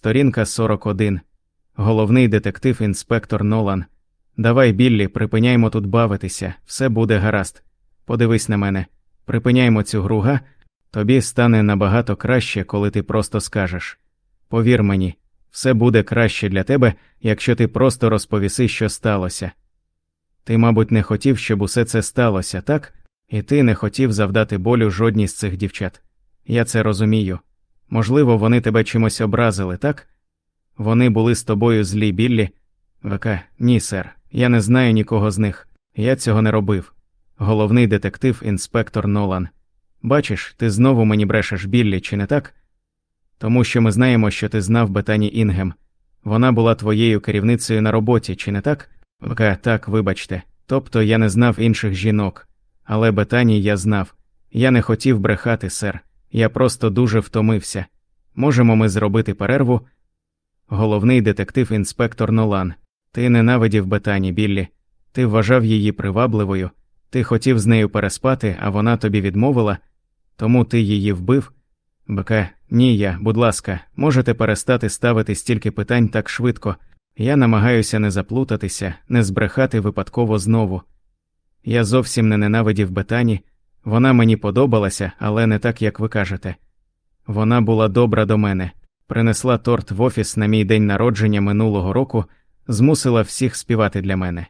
Сторінка 41. Головний детектив інспектор Нолан. Давай, Біллі, припиняймо тут бавитися, все буде гаразд. Подивись на мене. Припиняймо цю гру, га? Тобі стане набагато краще, коли ти просто скажеш. Повір мені, все буде краще для тебе, якщо ти просто розповіси, що сталося. Ти, мабуть, не хотів, щоб усе це сталося, так? І ти не хотів завдати болю жодній з цих дівчат. Я це розумію. Можливо, вони тебе чимось образили, так? Вони були з тобою злі, Біллі? ВК, ні, сер, я не знаю нікого з них. Я цього не робив. Головний детектив інспектор Нолан. Бачиш, ти знову мені брешеш Біллі, чи не так? Тому що ми знаємо, що ти знав Бетані Інгем. Вона була твоєю керівницею на роботі, чи не так? ВК, так, вибачте. Тобто я не знав інших жінок. Але Бетані я знав. Я не хотів брехати, сер. Я просто дуже втомився. Можемо ми зробити перерву? Головний детектив інспектор Нолан. Ти ненавидів Бетані, Біллі. Ти вважав її привабливою, ти хотів з нею переспати, а вона тобі відмовила, тому ти її вбив. БК, ні, я, будь ласка, можете перестати ставити стільки питань так швидко. Я намагаюся не заплутатися, не збрехати випадково знову. Я зовсім не ненавидів Бетані, вона мені подобалася, але не так, як ви кажете. Вона була добра до мене, принесла торт в офіс на мій день народження минулого року, змусила всіх співати для мене.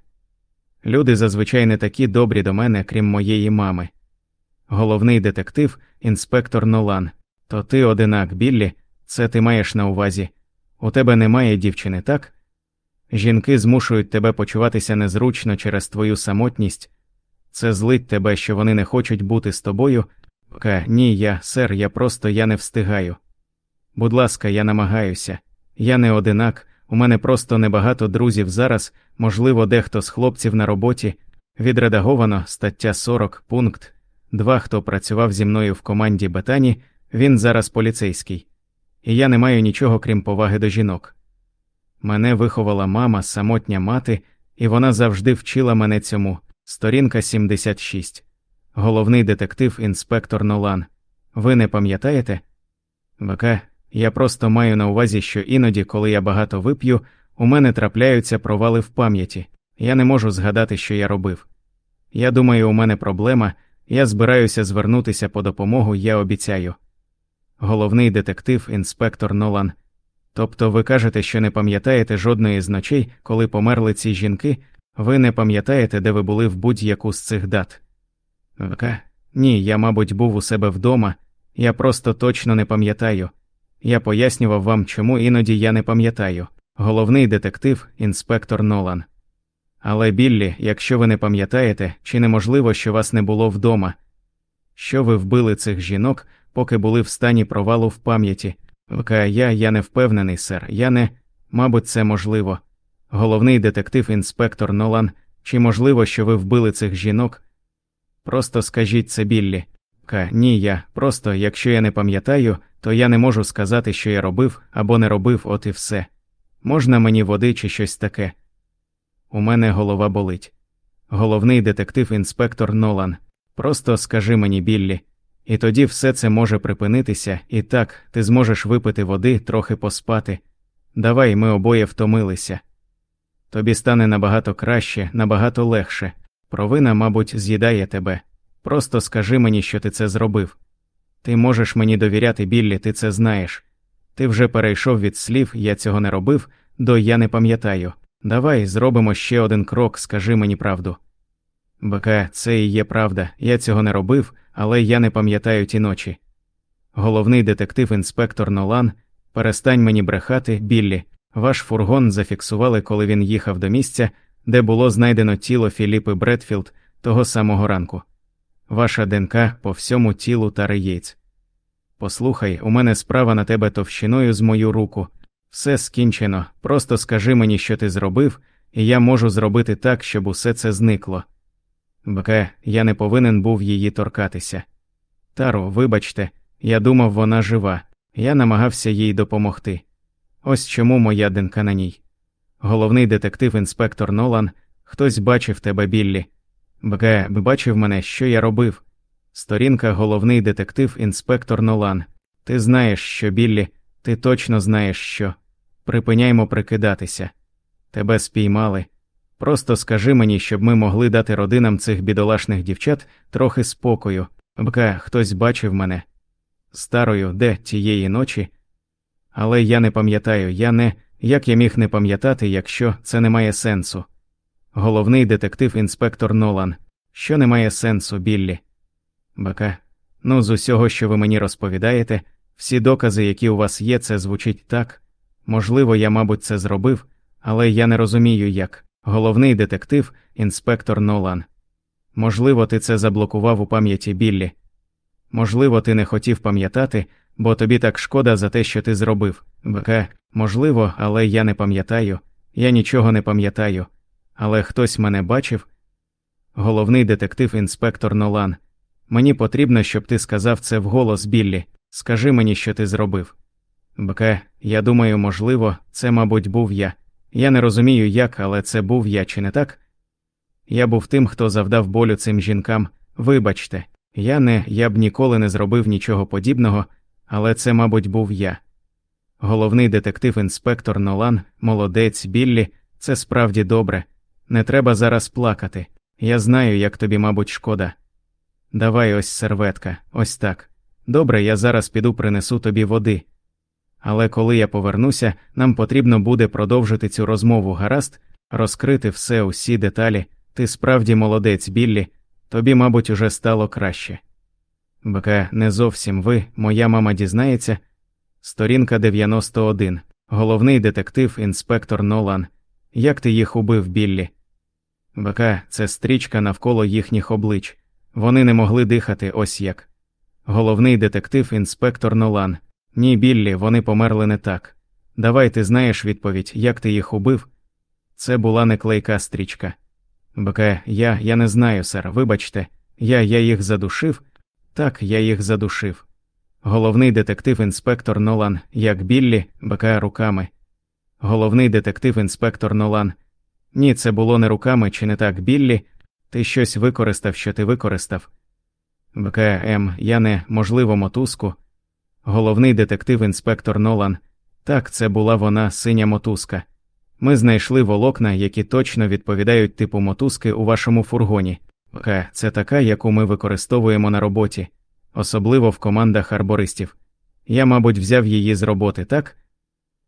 Люди зазвичай не такі добрі до мене, крім моєї мами. Головний детектив, інспектор Нолан. То ти одинак, Біллі, це ти маєш на увазі. У тебе немає дівчини, так? Жінки змушують тебе почуватися незручно через твою самотність. Це злить тебе, що вони не хочуть бути з тобою. Ка, ні, я, сер, я просто я не встигаю. Будь ласка, я намагаюся. Я не одинак, у мене просто небагато друзів зараз, можливо, дехто з хлопців на роботі. Відредаговано стаття 40, пункт 2. Хто працював зі мною в команді Бетані, він зараз поліцейський. І я не маю нічого крім поваги до жінок. Мене виховала мама, самотня мати, і вона завжди вчила мене цьому. Сторінка 76. Головний детектив інспектор Нолан. Ви не пам'ятаєте? ВК, я просто маю на увазі, що іноді, коли я багато вип'ю, у мене трапляються провали в пам'яті. Я не можу згадати, що я робив. Я думаю, у мене проблема, я збираюся звернутися по допомогу, я обіцяю. Головний детектив інспектор Нолан. Тобто ви кажете, що не пам'ятаєте жодної з ночей, коли померли ці жінки, ви не пам'ятаєте, де ви були в будь-яку з цих дат? ВК. Ні, я, мабуть, був у себе вдома, я просто точно не пам'ятаю. Я пояснював вам, чому іноді я не пам'ятаю. Головний детектив, інспектор Нолан. Але, Біллі, якщо ви не пам'ятаєте, чи неможливо, що вас не було вдома, що ви вбили цих жінок, поки були в стані провалу в пам'яті? ВК, я, я не впевнений, сер, я не. Мабуть, це можливо. Головний детектив інспектор Нолан, чи можливо, що ви вбили цих жінок? Просто скажіть це Біллі. Ка, ні, я. Просто, якщо я не пам'ятаю, то я не можу сказати, що я робив або не робив, от і все. Можна мені води чи щось таке? У мене голова болить. Головний детектив інспектор Нолан. Просто скажи мені, Біллі. І тоді все це може припинитися, і так, ти зможеш випити води, трохи поспати. Давай ми обоє втомилися. Тобі стане набагато краще, набагато легше. Провина, мабуть, з'їдає тебе. Просто скажи мені, що ти це зробив. Ти можеш мені довіряти, Біллі, ти це знаєш. Ти вже перейшов від слів, я цього не робив, до я не пам'ятаю. Давай зробимо ще один крок, скажи мені правду. БК, це і є правда, я цього не робив, але я не пам'ятаю ті ночі. Головний детектив інспектор Нолан, перестань мені брехати, Біллі. Ваш фургон зафіксували, коли він їхав до місця, де було знайдено тіло Філіпи Бредфілд того самого ранку. Ваша ДНК по всьому тілу та речах. Послухай, у мене справа на тебе товщиною з мою руку. Все скінчено. Просто скажи мені, що ти зробив, і я можу зробити так, щоб усе це зникло. БК, я не повинен був її торкатися. Таро, вибачте, я думав, вона жива, я намагався їй допомогти. Ось чому моя ДНК на ній. Головний детектив інспектор Нолан, хтось бачив тебе, Біллі. БК, бачив мене, що я робив. Сторінка головний детектив інспектор Нолан. Ти знаєш, що Біллі, Ти точно знаєш, що. Припиняймо прикидатися. Тебе спіймали. Просто скажи мені, щоб ми могли дати родинам цих бідолашних дівчат трохи спокою. Бка, хтось бачив мене старою, де тієї ночі. Але я не пам'ятаю, я не як я міг не пам'ятати, якщо це не має сенсу. Головний детектив інспектор Нолан. Що не має сенсу, Біллі? Бака. Ну, з усього, що ви мені розповідаєте, всі докази, які у вас є, це звучить так. Можливо, я, мабуть, це зробив, але я не розумію, як. Головний детектив, інспектор Нолан. Можливо, ти це заблокував у пам'яті Біллі. Можливо, ти не хотів пам'ятати, бо тобі так шкода за те, що ти зробив. БК, можливо, але я не пам'ятаю, я нічого не пам'ятаю. Але хтось мене бачив. Головний детектив інспектор Нолан. Мені потрібно, щоб ти сказав це вголос Біллі. Скажи мені, що ти зробив. БК, я думаю, можливо, це, мабуть, був я. Я не розумію, як, але це був я, чи не так? Я був тим, хто завдав болю цим жінкам. Вибачте, я не, я б ніколи не зробив нічого подібного, але це, мабуть, був я. Головний детектив інспектор Нолан, молодець Біллі, це справді добре. Не треба зараз плакати. Я знаю, як тобі, мабуть, шкода. Давай ось серветка, ось так. Добре, я зараз піду принесу тобі води. Але коли я повернуся, нам потрібно буде продовжити цю розмову гаразд, розкрити все, усі деталі. Ти справді молодець, Біллі, тобі, мабуть, уже стало краще. БК, не зовсім ви, моя мама дізнається. Сторінка 91. Головний детектив, інспектор Нолан. Як ти їх убив, Біллі? БК, це стрічка навколо їхніх облич. Вони не могли дихати ось як. Головний детектив, інспектор Нолан. Ні, Біллі, вони померли не так. Давай ти знаєш відповідь, як ти їх убив. Це була не клейка стрічка. БК, я я не знаю, сер, вибачте, я я їх задушив. Так, я їх задушив. Головний детектив інспектор Нолан, як Біллі, БК руками. Головний детектив інспектор Нолан. Ні, це було не руками, чи не так, Біллі. Ти щось використав, що ти використав. БК М, я не, можливо, мотузку. Головний детектив інспектор Нолан. Так, це була вона синя мотузка. Ми знайшли волокна, які точно відповідають типу мотузки у вашому фургоні. Ка, це така, яку ми використовуємо на роботі, особливо в командах арбористів. Я, мабуть, взяв її з роботи, так?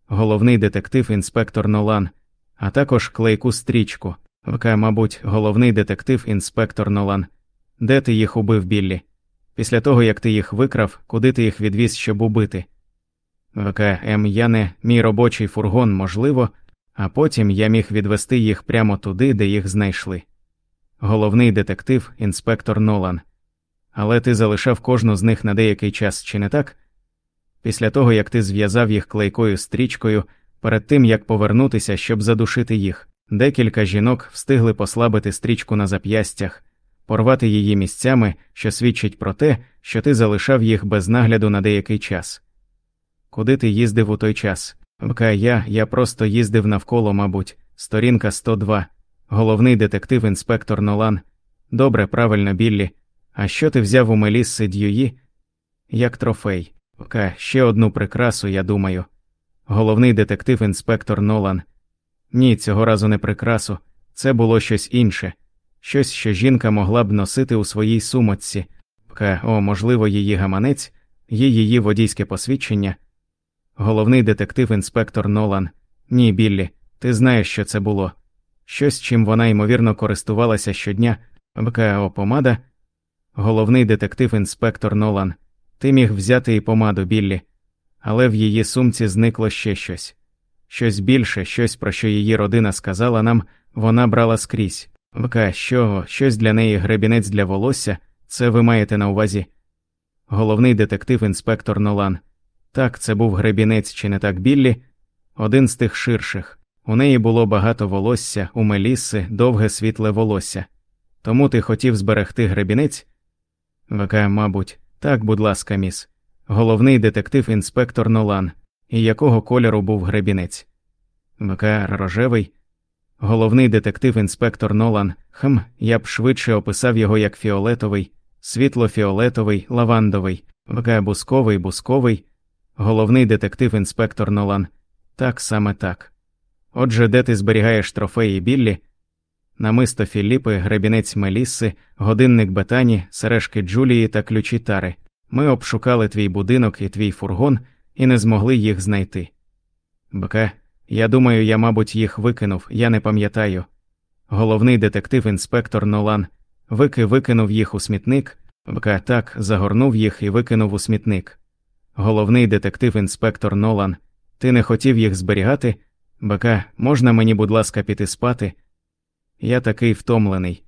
Головний детектив інспектор Нолан, а також клейку стрічку. Ка, мабуть, головний детектив інспектор Нолан. Де ти їх убив, Біллі? Після того, як ти їх викрав, куди ти їх відвіз, щоб убити? ВК М. Я не мій робочий фургон, можливо, а потім я міг відвести їх прямо туди, де їх знайшли. Головний детектив, інспектор Нолан. Але ти залишав кожну з них на деякий час, чи не так? Після того, як ти зв'язав їх клейкою стрічкою, перед тим як повернутися, щоб задушити їх, декілька жінок встигли послабити стрічку на зап'ястях, порвати її місцями, що свідчить про те, що ти залишав їх без нагляду на деякий час. Куди ти їздив у той час? ВК я, я просто їздив навколо, мабуть, сторінка 102, головний детектив інспектор Нолан. Добре, правильно, Біллі. А що ти взяв у Мелісси Д'юї? Як трофей. ВК ще одну прикрасу, я думаю. Головний детектив інспектор Нолан. Ні, цього разу не прикрасу. Це було щось інше, щось, що жінка могла б носити у своїй сумочці. Ка, о, можливо, її гаманець, є її водійське посвідчення. Головний детектив інспектор Нолан. Ні, Біллі, ти знаєш, що це було. Щось, чим вона ймовірно користувалася щодня, БКО помада. Головний детектив інспектор Нолан. Ти міг взяти і помаду, Біллі, але в її сумці зникло ще щось. Щось більше, щось, про що її родина сказала нам, вона брала скрізь. ВК, що, щось для неї гребінець для волосся, це ви маєте на увазі. Головний детектив інспектор Нолан. Так, це був гребінець, чи не так Біллі, один з тих ширших. У неї було багато волосся, у Мелісси довге світле волосся. Тому ти хотів зберегти гребінець? ВК, мабуть, так, будь ласка, міс. Головний детектив інспектор Нолан. І якого кольору був гребінець? ВК рожевий. Головний детектив інспектор Нолан. Хм, я б швидше описав його як фіолетовий, світло-фіолетовий, лавандовий, ВК бусковий, бусковий. Головний детектив інспектор Нолан. Так, саме так. Отже, де ти зберігаєш трофеї Біллі? Намисто Філіпи, гребінець Мелісси, годинник Бетані, сережки Джулії та ключі Тари. Ми обшукали твій будинок і твій фургон і не змогли їх знайти. БК, я думаю, я, мабуть, їх викинув, я не пам'ятаю. Головний детектив інспектор Нолан. Вики викинув їх у смітник. БК так, загорнув їх і викинув у смітник. Головний детектив інспектор Нолан. Ти не хотів їх зберігати? БК, можна мені, будь ласка, піти спати? Я такий втомлений.